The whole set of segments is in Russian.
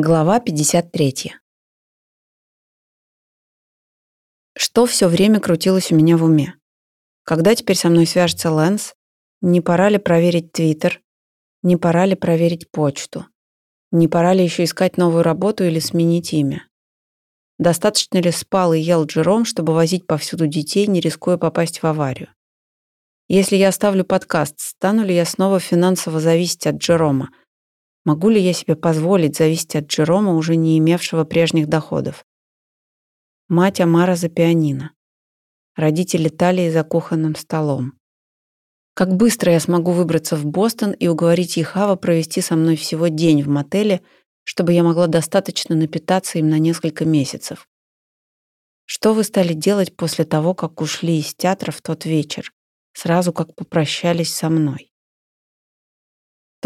Глава 53. Что все время крутилось у меня в уме? Когда теперь со мной свяжется Лэнс? Не пора ли проверить Твиттер? Не пора ли проверить почту? Не пора ли еще искать новую работу или сменить имя? Достаточно ли спал и ел Джером, чтобы возить повсюду детей, не рискуя попасть в аварию? Если я оставлю подкаст, стану ли я снова финансово зависеть от Джерома, Могу ли я себе позволить зависеть от Джерома, уже не имевшего прежних доходов? Мать Амара за пианино. Родители Талии за кухонным столом. Как быстро я смогу выбраться в Бостон и уговорить Ехава провести со мной всего день в мотеле, чтобы я могла достаточно напитаться им на несколько месяцев? Что вы стали делать после того, как ушли из театра в тот вечер, сразу как попрощались со мной?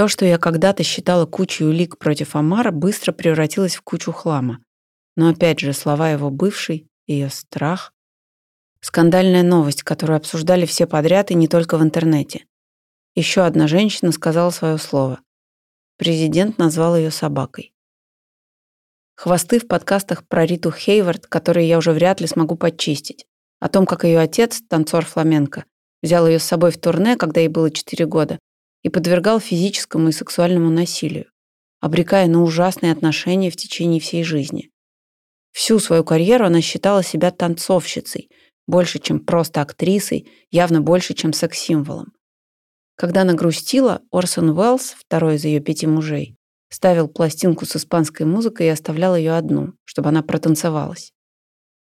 То, что я когда-то считала кучей улик против Амара, быстро превратилось в кучу хлама. Но опять же, слова его бывшей, ее страх. Скандальная новость, которую обсуждали все подряд и не только в интернете. Еще одна женщина сказала свое слово. Президент назвал ее собакой. Хвосты в подкастах про Риту Хейвард, которые я уже вряд ли смогу подчистить. О том, как ее отец, танцор фламенко, взял ее с собой в турне, когда ей было 4 года, и подвергал физическому и сексуальному насилию, обрекая на ужасные отношения в течение всей жизни. Всю свою карьеру она считала себя танцовщицей, больше, чем просто актрисой, явно больше, чем секс-символом. Когда она грустила, Орсон Уэллс, второй из ее пяти мужей, ставил пластинку с испанской музыкой и оставлял ее одну, чтобы она протанцевалась.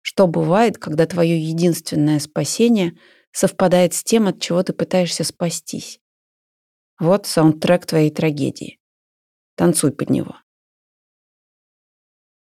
Что бывает, когда твое единственное спасение совпадает с тем, от чего ты пытаешься спастись? Вот саундтрек твоей трагедии. Танцуй под него.